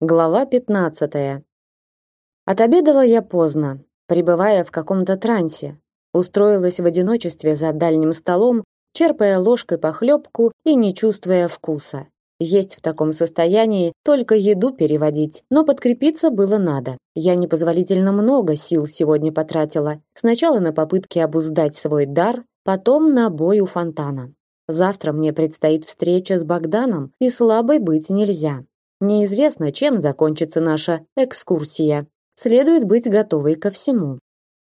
Глава 15. Отобедала я поздно, пребывая в каком-то трансе. Устроилась в одиночестве за дальним столом, черпая ложкой похлебку и не чувствуя вкуса. Есть в таком состоянии только еду переводить, но подкрепиться было надо. Я непозволительно много сил сегодня потратила. Сначала на попытки обуздать свой дар, потом на бой у фонтана. Завтра мне предстоит встреча с Богданом, и слабой быть нельзя. Неизвестно, чем закончится наша экскурсия. Следует быть готовой ко всему.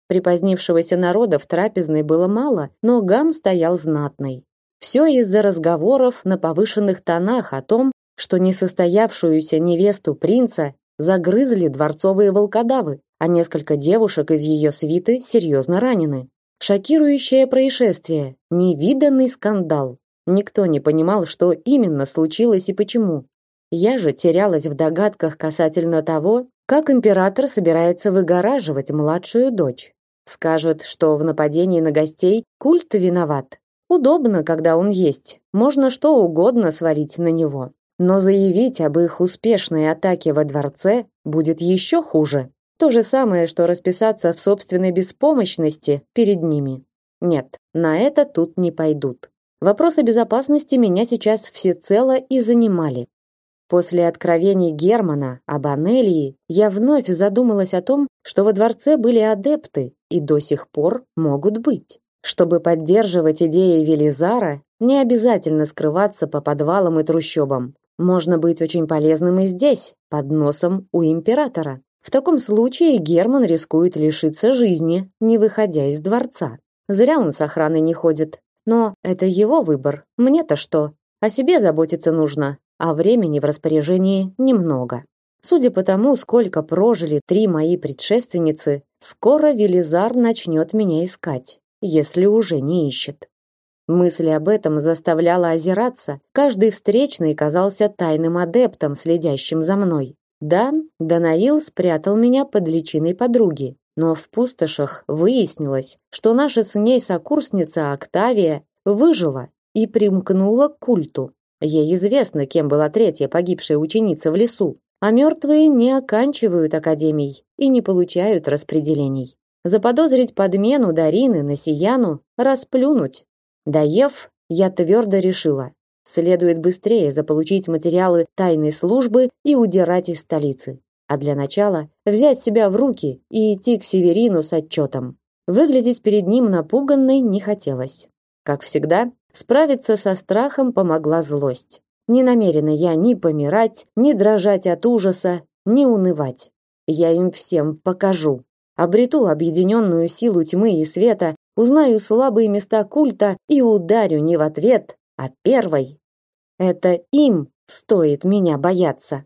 Припозднившегося народа в трапезной было мало, но гам стоял знатный. Все из-за разговоров на повышенных тонах о том, что несостоявшуюся невесту принца загрызли дворцовые волкодавы, а несколько девушек из ее свиты серьезно ранены. Шокирующее происшествие, невиданный скандал. Никто не понимал, что именно случилось и почему. Я же терялась в догадках касательно того, как император собирается выгораживать младшую дочь. Скажет, что в нападении на гостей культ виноват. Удобно, когда он есть. Можно что угодно свалить на него. Но заявить об их успешной атаке во дворце будет еще хуже. То же самое, что расписаться в собственной беспомощности перед ними. Нет, на это тут не пойдут. Вопросы безопасности меня сейчас всецело и занимали. После откровений Германа об Анелии я вновь задумалась о том, что во дворце были адепты и до сих пор могут быть. Чтобы поддерживать идеи Велизара, не обязательно скрываться по подвалам и трущобам. Можно быть очень полезным и здесь, под носом у императора. В таком случае Герман рискует лишиться жизни, не выходя из дворца. Зря он с охраной не ходит. Но это его выбор. Мне-то что? О себе заботиться нужно, а времени в распоряжении немного. Судя по тому, сколько прожили три мои предшественницы, скоро Велизар начнет меня искать, если уже не ищет. Мысль об этом заставляла озираться. Каждый встречный казался тайным адептом, следящим за мной. Да, Данаил спрятал меня под личиной подруги, но в пустошах выяснилось, что наша с ней сокурсница Октавия выжила и примкнула к культу. Ей известно, кем была третья погибшая ученица в лесу, а мертвые не оканчивают академий и не получают распределений. Заподозрить подмену Дарины на Сияну, расплюнуть. Доев, я твердо решила, следует быстрее заполучить материалы тайной службы и удирать из столицы. А для начала взять себя в руки и идти к Северину с отчетом. Выглядеть перед ним напуганной не хотелось. Как всегда, Справиться со страхом помогла злость. Не намерена я ни помирать, ни дрожать от ужаса, ни унывать. Я им всем покажу. Обрету объединенную силу тьмы и света, узнаю слабые места культа и ударю не в ответ, а первой. Это им стоит меня бояться.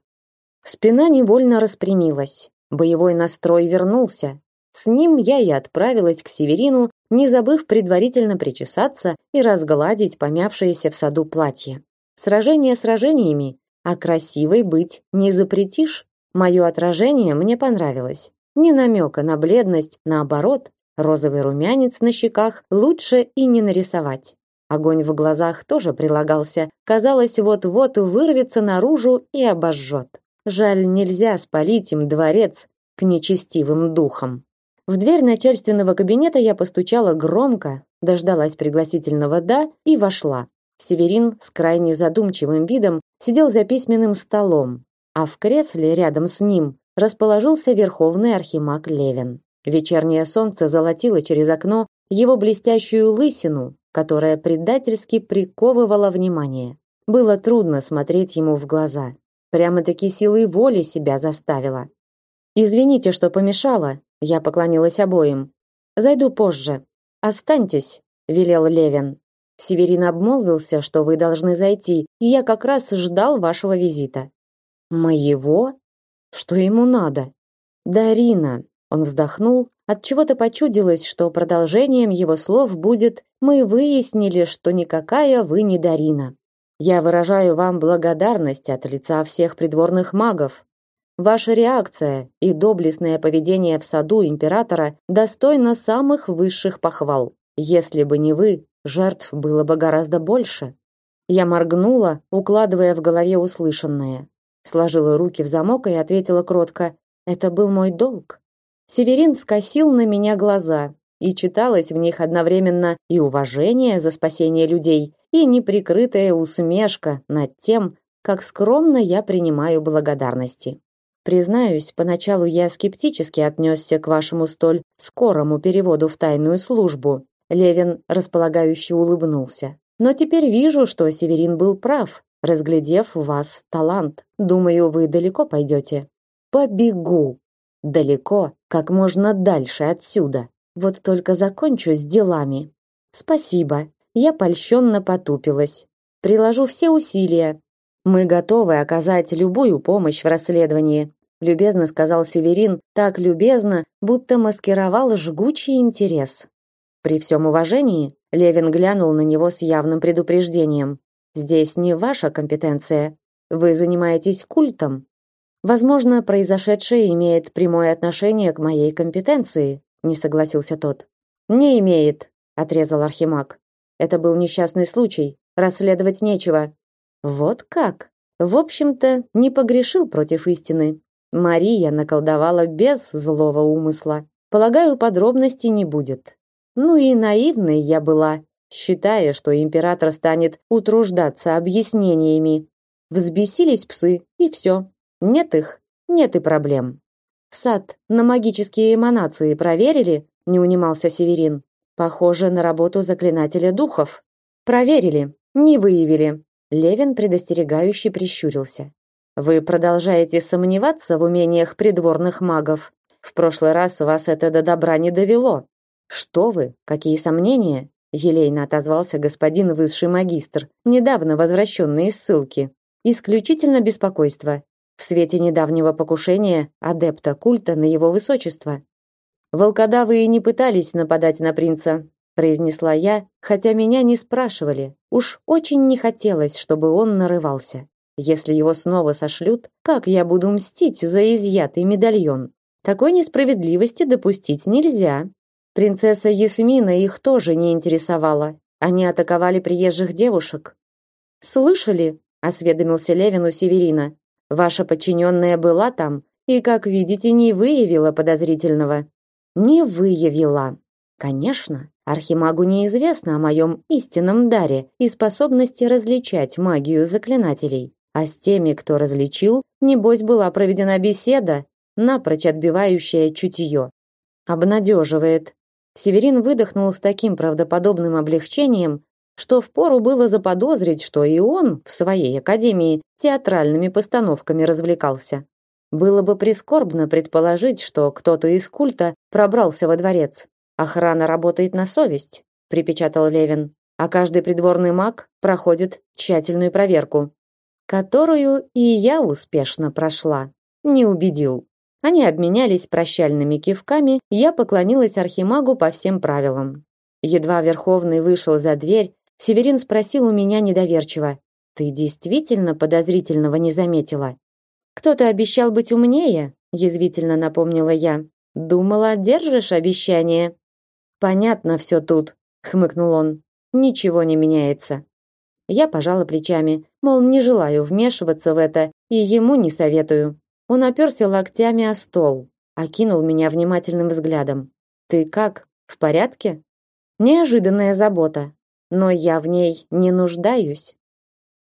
Спина невольно распрямилась. Боевой настрой вернулся. С ним я и отправилась к Северину, не забыв предварительно причесаться и разгладить помявшееся в саду платье. Сражение сражениями, а красивой быть не запретишь. Мое отражение мне понравилось. Ни намека на бледность, наоборот, розовый румянец на щеках лучше и не нарисовать. Огонь в глазах тоже прилагался, казалось, вот-вот вырвется наружу и обожжет. Жаль, нельзя спалить им дворец к нечестивым духам. В дверь начальственного кабинета я постучала громко, дождалась пригласительного «да» и вошла. Северин с крайне задумчивым видом сидел за письменным столом, а в кресле рядом с ним расположился верховный архимаг Левин. Вечернее солнце золотило через окно его блестящую лысину, которая предательски приковывала внимание. Было трудно смотреть ему в глаза. Прямо-таки силой воли себя заставила. Извините, что помешала, я поклонилась обоим. Зайду позже. Останьтесь, велел Левин. Северин обмолвился, что вы должны зайти, и я как раз ждал вашего визита. Моего? Что ему надо? Дарина. Он вздохнул, от чего-то почудилось, что продолжением его слов будет: "Мы выяснили, что никакая вы не Дарина. Я выражаю вам благодарность от лица всех придворных магов. Ваша реакция и доблестное поведение в саду императора достойно самых высших похвал. Если бы не вы, жертв было бы гораздо больше. Я моргнула, укладывая в голове услышанное. сложила руки в замок и ответила кротко: "Это был мой долг". Северин скосил на меня глаза, и читалось в них одновременно и уважение за спасение людей, и неприкрытая усмешка над тем, как скромно я принимаю благодарности. Признаюсь, поначалу я скептически отнесся к вашему столь скорому переводу в тайную службу. Левин располагающе улыбнулся. Но теперь вижу, что Северин был прав, разглядев в вас талант. Думаю, вы далеко пойдете. Побегу. Далеко, как можно дальше отсюда. Вот только закончу с делами. Спасибо. Я польщенно потупилась. Приложу все усилия. Мы готовы оказать любую помощь в расследовании, любезно сказал Северин, так любезно, будто маскировал жгучий интерес. При всем уважении, Левин глянул на него с явным предупреждением. Здесь не ваша компетенция. Вы занимаетесь культом. Возможно, произошедшее имеет прямое отношение к моей компетенции, не согласился тот. Не имеет, отрезал Архимаг. Это был несчастный случай, расследовать нечего. Вот как? В общем-то, не погрешил против истины. Мария наколдовала без злого умысла. Полагаю, подробностей не будет. Ну и наивной я была, считая, что император станет утруждаться объяснениями. Взбесились псы, и все. Нет их, нет и проблем. Сад на магические эманации проверили? Не унимался Северин. Похоже на работу заклинателя духов. Проверили, не выявили. Левин предостерегающе прищурился. Вы продолжаете сомневаться в умениях придворных магов. В прошлый раз вас это до добра не довело. Что вы? Какие сомнения? Елейно отозвался господин высший магистр, недавно возвращенный из ссылки. Исключительно беспокойство. В свете недавнего покушения адепта культа на его высочество. Волкодавы и не пытались нападать на принца, произнесла я, хотя меня не спрашивали. Уж очень не хотелось, чтобы он нарывался. Если его снова сошлют, как я буду мстить за изъятый медальон? Такой несправедливости допустить нельзя. Принцесса Ясмина их тоже не интересовала. Они атаковали приезжих девушек. Слышали? осведомился Левин у Северина. Ваша подчиненная была там и, как видите, не выявила подозрительного. Не выявила. Конечно, Архимагу неизвестно о моем истинном даре и способности различать магию заклинателей. А с теми, кто различил, небось была проведена беседа, напрочь отбивающая чутье. Обнадеживает. Северин выдохнул с таким правдоподобным облегчением, что впору было заподозрить, что и он в своей академии театральными постановками развлекался. Было бы прискорбно предположить, что кто-то из культа пробрался во дворец. Охрана работает на совесть, припечатал Левин, а каждый придворный маг проходит тщательную проверку которую и я успешно прошла. Не убедил. Они обменялись прощальными кивками, я поклонилась архимагу по всем правилам. Едва Верховный вышел за дверь, Северин спросил у меня недоверчиво: "Ты действительно подозрительного не заметила?" "Кто-то обещал быть умнее", язвительно напомнила я. "Думала, держишь обещание?" "Понятно все тут", хмыкнул он. "Ничего не меняется. Я пожала плечами, мол, не желаю вмешиваться в это и ему не советую. Он оперся локтями о стол, окинул меня внимательным взглядом. Ты как? В порядке? Неожиданная забота, но я в ней не нуждаюсь.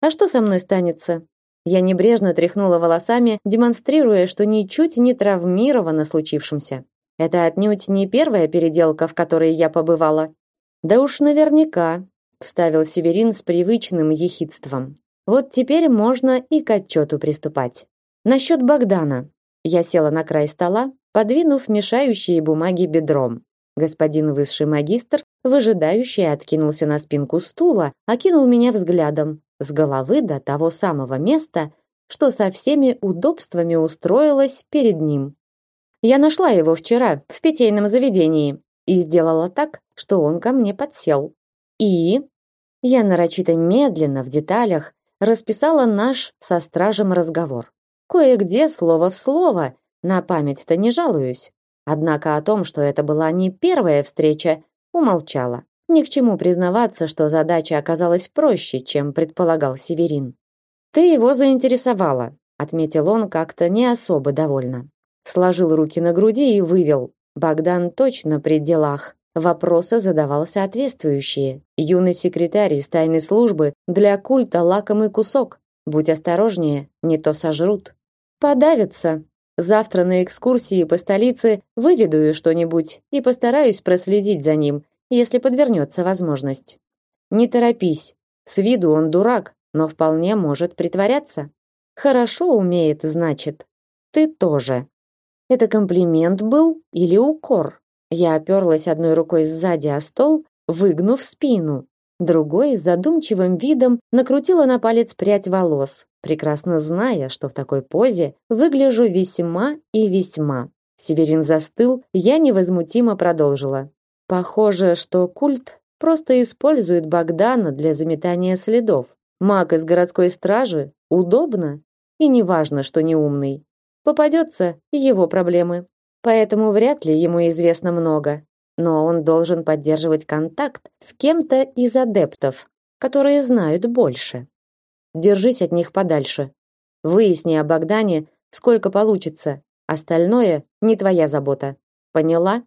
А что со мной станется? Я небрежно тряхнула волосами, демонстрируя, что ничуть не травмирована случившимся. Это отнюдь не первая переделка, в которой я побывала. Да уж наверняка, вставил Северин с привычным ехидством. Вот теперь можно и к отчету приступать. Насчет Богдана. Я села на край стола, подвинув мешающие бумаги бедром. Господин высший магистр, выжидающий, откинулся на спинку стула, окинул меня взглядом с головы до того самого места, что со всеми удобствами устроилась перед ним. Я нашла его вчера в питейном заведении и сделала так, что он ко мне подсел. И я нарочито медленно в деталях расписала наш со стражем разговор. Кое-где слово в слово, на память-то не жалуюсь. Однако о том, что это была не первая встреча, умолчала. Ни к чему признаваться, что задача оказалась проще, чем предполагал Северин. Ты его заинтересовала. отметил он как-то не особо довольно. Сложил руки на груди и вывел: Богдан точно при делах. Вопросы задавал соответствующие. Юный секретарь из тайной службы для культа лакомый кусок. Будь осторожнее, не то сожрут. Подавится. Завтра на экскурсии по столице выведу что-нибудь и постараюсь проследить за ним, если подвернется возможность. Не торопись. С виду он дурак, но вполне может притворяться. Хорошо умеет, значит. Ты тоже. Это комплимент был или укор? Я оперлась одной рукой сзади о стол, выгнув спину. Другой с задумчивым видом накрутила на палец прядь волос, прекрасно зная, что в такой позе выгляжу весьма и весьма. Северин застыл, я невозмутимо продолжила. Похоже, что культ просто использует Богдана для заметания следов. Маг из городской стражи удобно, и неважно, что не умный. Попадется его проблемы. Поэтому вряд ли ему известно много. Но он должен поддерживать контакт с кем-то из адептов, которые знают больше. Держись от них подальше. Выясни о Богдане, сколько получится. Остальное не твоя забота. Поняла?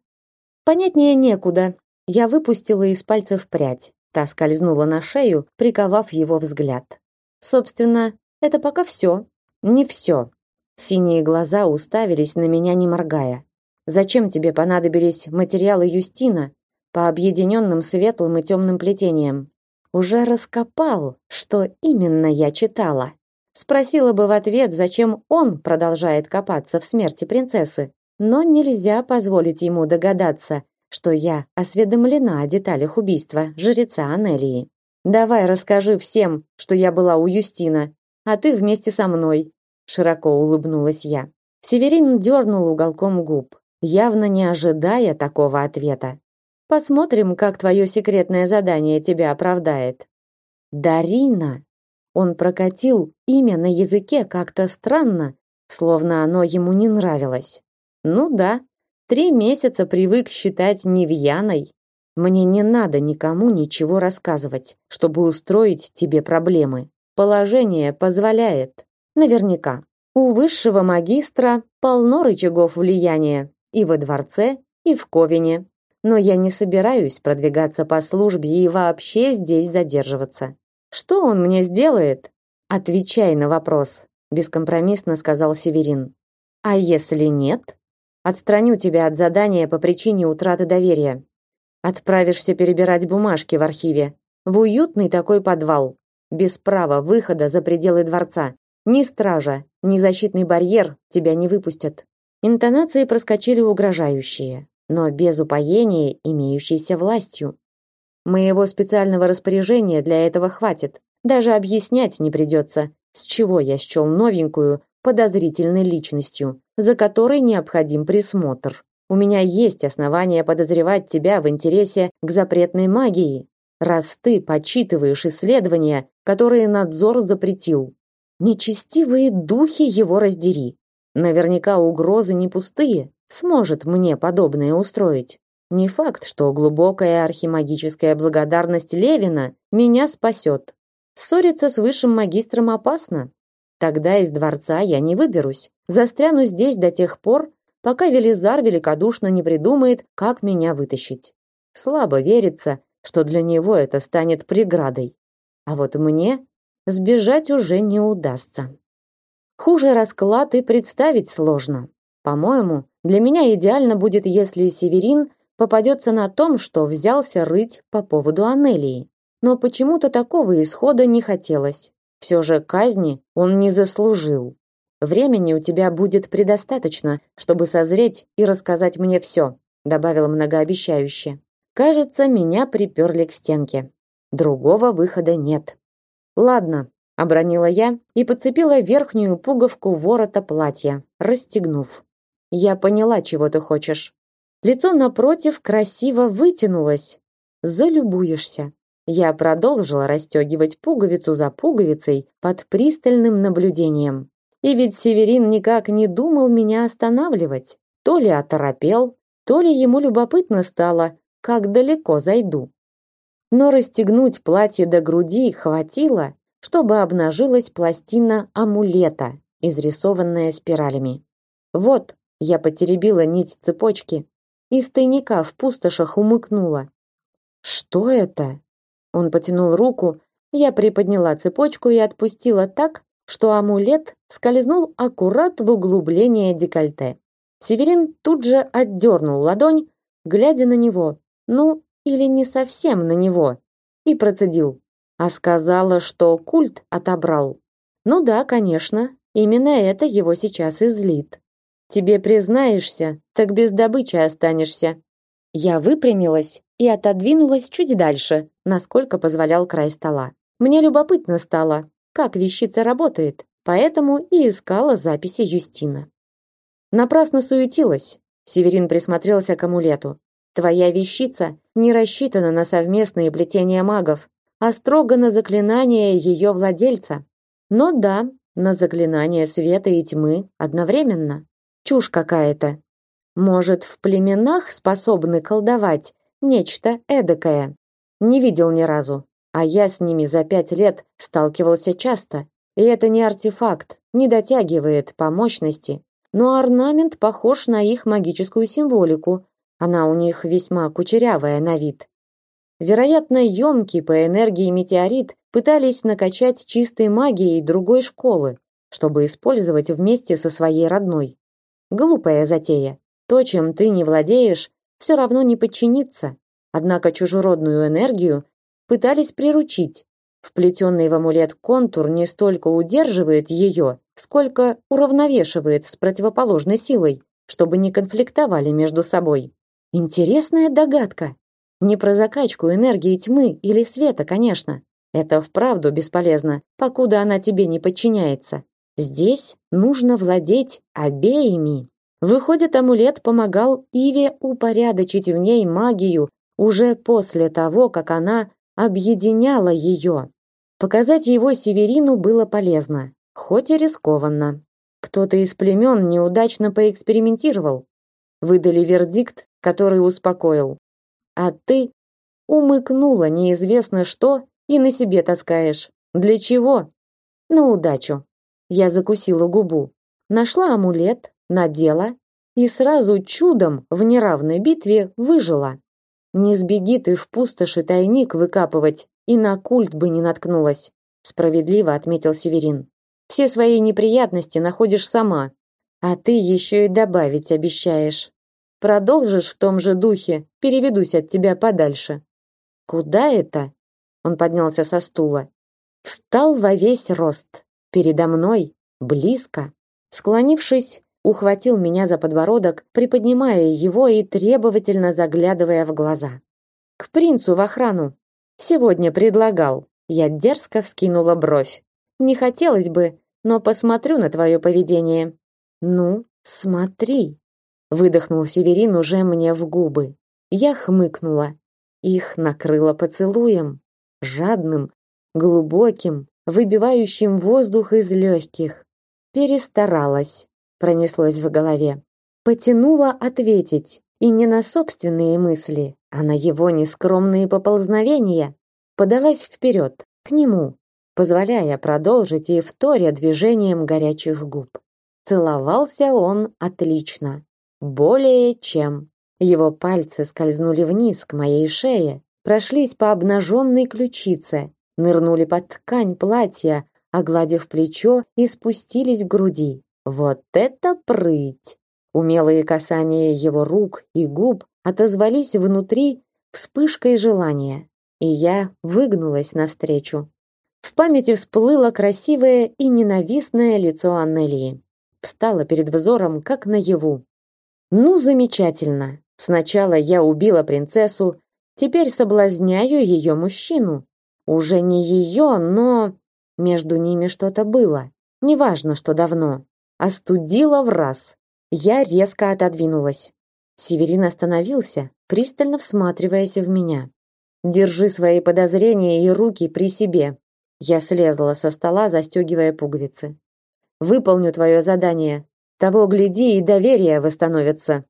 Понятнее некуда. Я выпустила из пальцев прядь. Та скользнула на шею, приковав его взгляд. Собственно, это пока все. Не все. Синие глаза уставились на меня, не моргая. Зачем тебе понадобились материалы Юстина по объединенным светлым и темным плетениям? Уже раскопал, что именно я читала. Спросила бы в ответ, зачем он продолжает копаться в смерти принцессы. Но нельзя позволить ему догадаться, что я осведомлена о деталях убийства жреца Анелии. Давай расскажи всем, что я была у Юстина, а ты вместе со мной, широко улыбнулась я. Северин дернул уголком губ, явно не ожидая такого ответа. Посмотрим, как твое секретное задание тебя оправдает. Дарина. Он прокатил имя на языке как-то странно, словно оно ему не нравилось. Ну да, Три месяца привык считать невьяной. Мне не надо никому ничего рассказывать, чтобы устроить тебе проблемы. Положение позволяет. Наверняка. У высшего магистра полно рычагов влияния и во дворце, и в Ковине. Но я не собираюсь продвигаться по службе и вообще здесь задерживаться. Что он мне сделает? Отвечай на вопрос, бескомпромиссно сказал Северин. А если нет? Отстраню тебя от задания по причине утраты доверия. Отправишься перебирать бумажки в архиве. В уютный такой подвал. Без права выхода за пределы дворца. Ни стража, ни защитный барьер тебя не выпустят. Интонации проскочили угрожающие, но без упоения, имеющейся властью. Моего специального распоряжения для этого хватит. Даже объяснять не придется, с чего я счел новенькую подозрительной личностью, за которой необходим присмотр. У меня есть основания подозревать тебя в интересе к запретной магии, раз ты почитываешь исследования, которые надзор запретил. Нечестивые духи его раздери. Наверняка угрозы не пустые, сможет мне подобное устроить. Не факт, что глубокая архимагическая благодарность Левина меня спасет. Ссориться с высшим магистром опасно, Тогда из дворца я не выберусь. Застряну здесь до тех пор, пока Велизар великодушно не придумает, как меня вытащить. Слабо верится, что для него это станет преградой. А вот мне сбежать уже не удастся. Хуже расклад и представить сложно. По-моему, для меня идеально будет, если Северин попадется на том, что взялся рыть по поводу Анелии. Но почему-то такого исхода не хотелось. Все же казни он не заслужил. Времени у тебя будет предостаточно, чтобы созреть и рассказать мне все», добавила многообещающе. Кажется, меня приперли к стенке. Другого выхода нет. Ладно, обронила я и подцепила верхнюю пуговку ворота платья, расстегнув. Я поняла, чего ты хочешь. Лицо напротив красиво вытянулось. Залюбуешься. Я продолжила расстегивать пуговицу за пуговицей под пристальным наблюдением. И ведь Северин никак не думал меня останавливать. То ли оторопел, то ли ему любопытно стало, как далеко зайду. Но расстегнуть платье до груди хватило, чтобы обнажилась пластина амулета, изрисованная спиралями. Вот, я потеребила нить цепочки, из тайника в пустошах умыкнула. Что это? Он потянул руку, я приподняла цепочку и отпустила так, что амулет скользнул аккурат в углубление декольте. Северин тут же отдернул ладонь, глядя на него. Ну, или не совсем на него. И процедил. А сказала, что культ отобрал. Ну да, конечно, именно это его сейчас и злит. Тебе признаешься, так без добычи останешься. Я выпрямилась и отодвинулась чуть дальше, насколько позволял край стола. Мне любопытно стало, как вещица работает, поэтому и искала записи Юстина. Напрасно суетилась. Северин присмотрелся к амулету. Твоя вещица не рассчитана на совместные плетения магов, а строго на заклинание ее владельца. Но да, на заклинание света и тьмы одновременно. Чушь какая-то. Может, в племенах способны колдовать нечто эдакое? Не видел ни разу, а я с ними за пять лет сталкивался часто. И это не артефакт, не дотягивает по мощности, но орнамент похож на их магическую символику. Она у них весьма кучерявая на вид. Вероятно, емкий по энергии метеорит пытались накачать чистой магией другой школы, чтобы использовать вместе со своей родной. Глупая затея. То, чем ты не владеешь, все равно не подчинится. Однако чужеродную энергию пытались приручить. Вплетенный в амулет контур не столько удерживает ее, сколько уравновешивает с противоположной силой, чтобы не конфликтовали между собой. Интересная догадка. Не про закачку энергии тьмы или света, конечно. Это вправду бесполезно, покуда она тебе не подчиняется. Здесь нужно владеть обеими. Выходит, амулет помогал Иве упорядочить в ней магию уже после того, как она объединяла ее. Показать его Северину было полезно хоть и рискованно. Кто-то из племен неудачно поэкспериментировал. Выдали вердикт, который успокоил. А ты умыкнула неизвестно что и на себе таскаешь. Для чего? На удачу. Я закусила губу. Нашла амулет, надела и сразу чудом в неравной битве выжила. Не сбеги ты в пустоши тайник выкапывать, и на культ бы не наткнулась, справедливо отметил Северин. Все свои неприятности находишь сама, а ты еще и добавить обещаешь. Продолжишь в том же духе, переведусь от тебя подальше. Куда это? Он поднялся со стула, встал во весь рост, передо мной, близко, склонившись, ухватил меня за подбородок, приподнимая его и требовательно заглядывая в глаза. К принцу в охрану. Сегодня предлагал. Я дерзко вскинула бровь. Не хотелось бы, но посмотрю на твое поведение. Ну, смотри, выдохнул Северин уже мне в губы. Я хмыкнула. Их накрыло поцелуем, жадным, глубоким, выбивающим воздух из легких. Перестаралась, пронеслось в голове. Потянула ответить, и не на собственные мысли, а на его нескромные поползновения. Подалась вперед, к нему, позволяя продолжить и вторя движением горячих губ. Целовался он отлично, более чем. Его пальцы скользнули вниз к моей шее, прошлись по обнаженной ключице, нырнули под ткань платья, огладив плечо и спустились к груди. Вот это прыть! Умелые касания его рук и губ отозвались внутри вспышкой желания, и я выгнулась навстречу. В памяти всплыло красивое и ненавистное лицо Аннелии. Встало перед взором, как наяву. Ну, замечательно. Сначала я убила принцессу, теперь соблазняю ее мужчину. Уже не ее, но между ними что-то было. Неважно, что давно. Остудила в раз. Я резко отодвинулась. Северин остановился, пристально всматриваясь в меня. Держи свои подозрения и руки при себе, я слезла со стола, застегивая пуговицы. Выполню твое задание. Того гляди и доверие восстановится.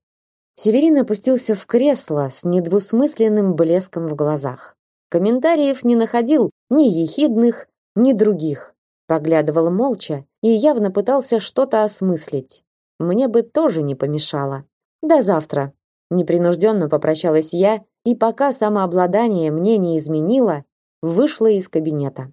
Северин опустился в кресло с недвусмысленным блеском в глазах. Комментариев не находил ни ехидных, ни других. поглядывал молча и явно пытался что-то осмыслить. Мне бы тоже не помешало. До завтра. Непринужденно попрощалась я, и пока самообладание мне не изменило, вышла из кабинета.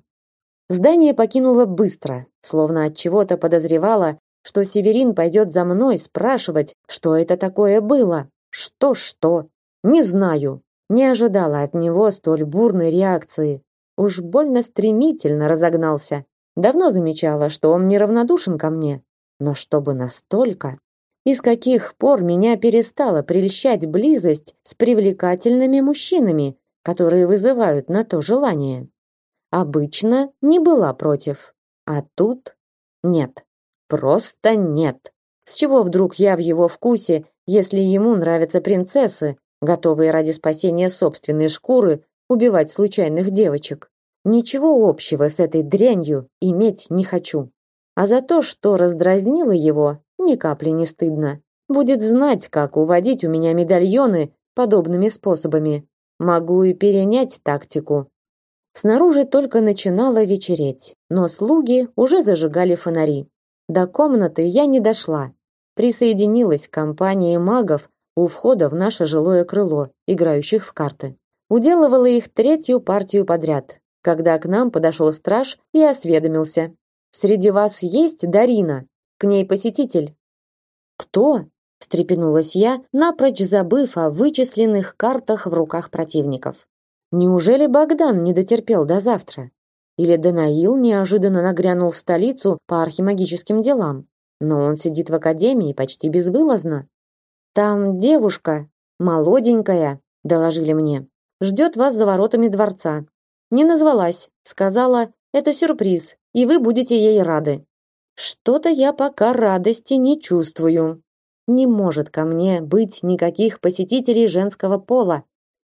Здание покинула быстро, словно от чего-то подозревала, что Северин пойдет за мной спрашивать, что это такое было. Что-что? Не знаю. Не ожидала от него столь бурной реакции. Уж больно стремительно разогнался. Давно замечала, что он неравнодушен ко мне, но чтобы настолько, и с каких пор меня перестала прельщать близость с привлекательными мужчинами, которые вызывают на то желание. Обычно не была против, а тут нет. Просто нет. С чего вдруг я в его вкусе, если ему нравятся принцессы, готовые ради спасения собственной шкуры убивать случайных девочек? Ничего общего с этой дрянью иметь не хочу. А за то, что раздразнило его, ни капли не стыдно. Будет знать, как уводить у меня медальоны подобными способами. Могу и перенять тактику. Снаружи только начинало вечереть, но слуги уже зажигали фонари. До комнаты я не дошла. Присоединилась к компании магов у входа в наше жилое крыло, играющих в карты. Уделывала их третью партию подряд, когда к нам подошел страж и осведомился. «Среди вас есть Дарина? К ней посетитель». «Кто?» – встрепенулась я, напрочь забыв о вычисленных картах в руках противников. «Неужели Богдан не дотерпел до завтра? Или Данаил неожиданно нагрянул в столицу по архимагическим делам? Но он сидит в академии почти безвылазно. Там девушка, молоденькая, доложили мне, ждет вас за воротами дворца. Не назвалась, сказала, это сюрприз, и вы будете ей рады. Что-то я пока радости не чувствую. Не может ко мне быть никаких посетителей женского пола,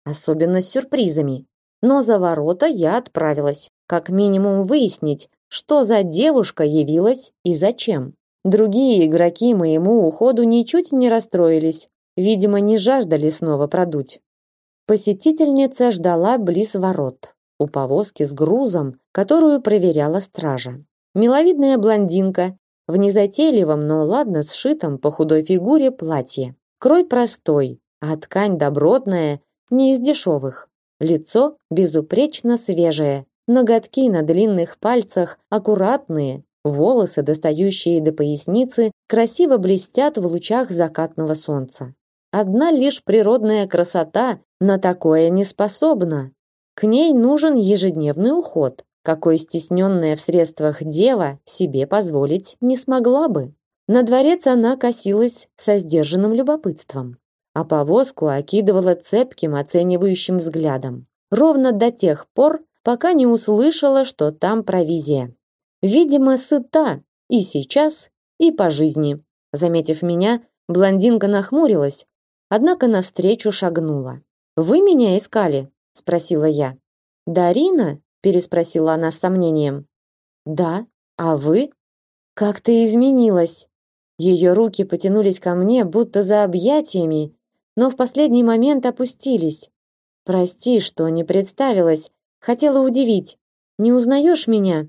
особенно с сюрпризами. Но за ворота я отправилась, как минимум выяснить, что за девушка явилась и зачем. Другие игроки моему уходу ничуть не расстроились, видимо, не жаждали снова продуть. Посетительница ждала близ ворот у повозки с грузом, которую проверяла стража. Миловидная блондинка в незатейливом, но ладно сшитом по худой фигуре платье. Крой простой, а ткань добротная, не из дешевых. Лицо безупречно свежее, ноготки на длинных пальцах аккуратные, волосы, достающие до поясницы, красиво блестят в лучах закатного солнца. Одна лишь природная красота на такое не способна. К ней нужен ежедневный уход, какой стесненная в средствах дева себе позволить не смогла бы. На дворец она косилась со сдержанным любопытством, а повозку окидывала цепким оценивающим взглядом. Ровно до тех пор, пока не услышала, что там провизия. Видимо, сыта и сейчас, и по жизни. Заметив меня, блондинка нахмурилась, однако навстречу шагнула. «Вы меня искали?» спросила я. Дарина? переспросила она с сомнением. Да, а вы? Как ты изменилась? Ее руки потянулись ко мне, будто за объятиями, но в последний момент опустились. Прости, что не представилась, хотела удивить. Не узнаешь меня?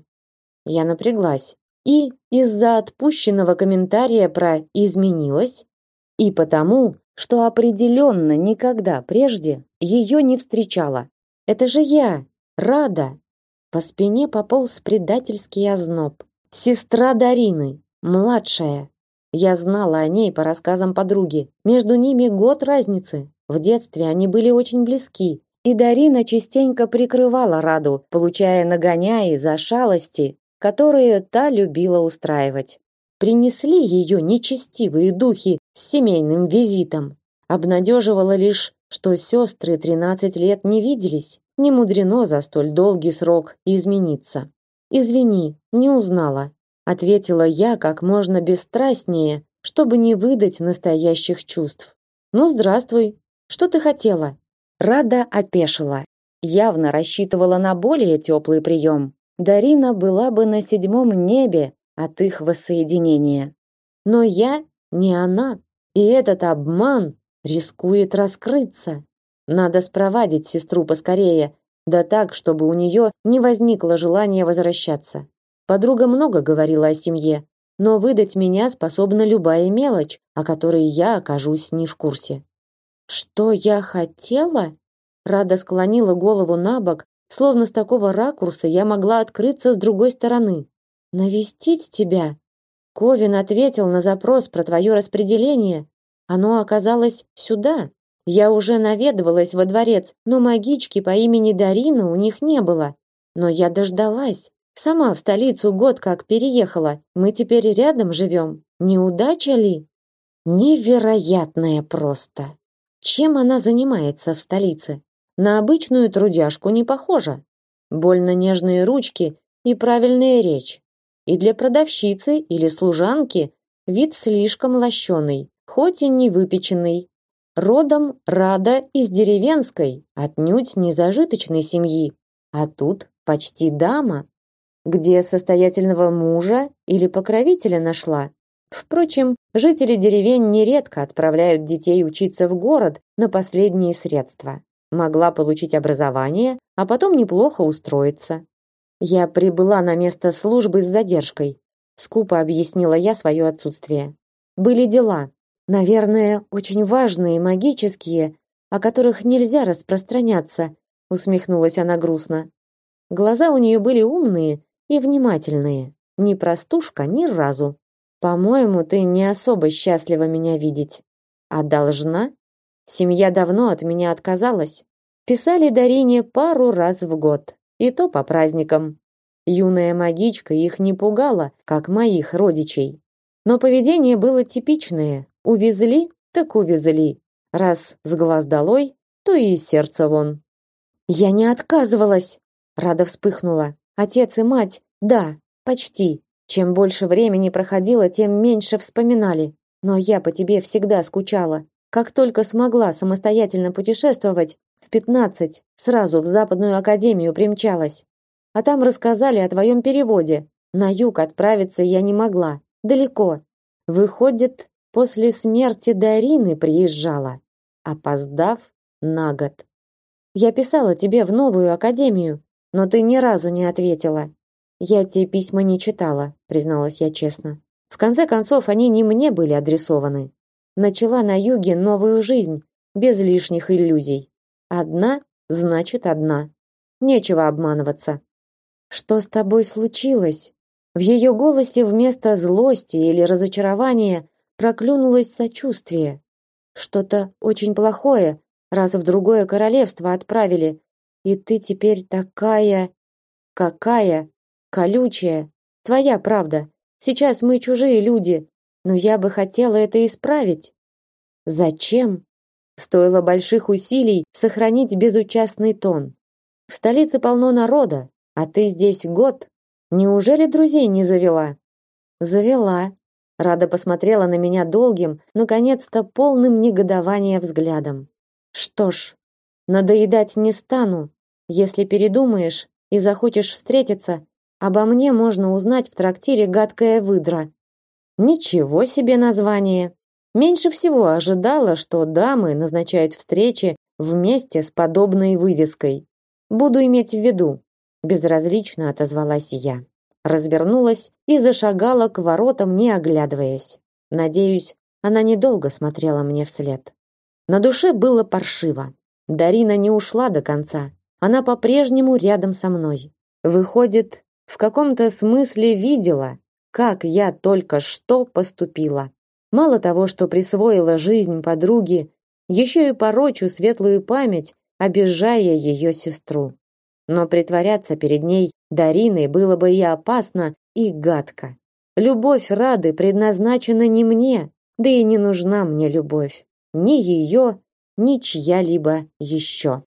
Я напряглась. И из-за отпущенного комментария про изменилась, и потому, что определенно никогда прежде ее не встречала. Это же я, Рада. По спине пополз предательский озноб. Сестра Дарины, младшая. Я знала о ней по рассказам подруги. Между ними год разницы. В детстве они были очень близки, и Дарина частенько прикрывала Раду, получая нагоняи за шалости, которые та любила устраивать. Принесли ее нечестивые духи с семейным визитом. Обнадеживало лишь, что сестры 13 лет не виделись. Не мудрено за столь долгий срок измениться. Извини, не узнала, ответила я как можно бесстрастнее, чтобы не выдать настоящих чувств. Ну, здравствуй. Что ты хотела? Рада опешила. Явно рассчитывала на более теплый прием. Дарина была бы на седьмом небе от их воссоединения. Но я не она, и этот обман рискует раскрыться. Надо спровадить сестру поскорее, да так, чтобы у нее не возникло желания возвращаться. Подруга много говорила о семье, но выдать меня способна любая мелочь, о которой я окажусь не в курсе. Что я хотела? Рада склонила голову на бок, словно с такого ракурса я могла открыться с другой стороны. Навестить тебя. Ковин ответил на запрос про твое распределение. Оно оказалось сюда. Я уже наведывалась во дворец, но магички по имени Дарина у них не было. Но я дождалась. Сама в столицу год как переехала. Мы теперь рядом живем. Неудача ли? Невероятная просто. Чем она занимается в столице? На обычную трудяжку не похожа. Больно нежные ручки и правильная речь. И для продавщицы или служанки вид слишком лощеный, хоть и не выпеченный. Родом Рада из деревенской, отнюдь не зажиточной семьи. А тут почти дама. Где состоятельного мужа или покровителя нашла? Впрочем, жители деревень нередко отправляют детей учиться в город на последние средства. Могла получить образование, а потом неплохо устроиться. Я прибыла на место службы с задержкой. Скупо объяснила я свое отсутствие. Были дела, наверное, очень важные, магические, о которых нельзя распространяться, усмехнулась она грустно. Глаза у нее были умные и внимательные. Не простушка ни разу. По-моему, ты не особо счастлива меня видеть. А должна? Семья давно от меня отказалась. Писали Дарине пару раз в год, и то по праздникам. Юная магичка их не пугала, как моих родичей. Но поведение было типичное. Увезли, так увезли. Раз с глаз долой, то и из сердца вон. Я не отказывалась. Рада вспыхнула. Отец и мать, да, почти. Чем больше времени проходило, тем меньше вспоминали. Но я по тебе всегда скучала. Как только смогла самостоятельно путешествовать, в пятнадцать сразу в Западную академию примчалась. А там рассказали о твоем переводе. На юг отправиться я не могла, далеко. Выходит, после смерти Дарины приезжала, опоздав на год. Я писала тебе в новую академию, но ты ни разу не ответила. Я те письма не читала, призналась я честно. В конце концов, они не мне были адресованы. Начала на юге новую жизнь, без лишних иллюзий. Одна значит одна. Нечего обманываться. Что с тобой случилось? В ее голосе вместо злости или разочарования проклюнулось сочувствие. Что-то очень плохое, раз в другое королевство отправили. И ты теперь такая... Какая? Колючая. Твоя правда. Сейчас мы чужие люди, но я бы хотела это исправить. Зачем? Стоило больших усилий сохранить безучастный тон. В столице полно народа, а ты здесь год. Неужели друзей не завела? Завела. Рада посмотрела на меня долгим, наконец-то полным негодования взглядом. Что ж, надоедать не стану. Если передумаешь и захочешь встретиться, Обо мне можно узнать в трактире «Гадкая выдра». Ничего себе название. Меньше всего ожидала, что дамы назначают встречи вместе с подобной вывеской. Буду иметь в виду, безразлично отозвалась я. Развернулась и зашагала к воротам, не оглядываясь. Надеюсь, она недолго смотрела мне вслед. На душе было паршиво. Дарина не ушла до конца. Она по-прежнему рядом со мной. Выходит, в каком-то смысле видела, как я только что поступила. Мало того, что присвоила жизнь подруги, еще и порочу светлую память, обижая ее сестру. Но притворяться перед ней Дариной было бы и опасно, и гадко. Любовь Рады предназначена не мне, да и не нужна мне любовь. Ни ее, ни чья-либо еще.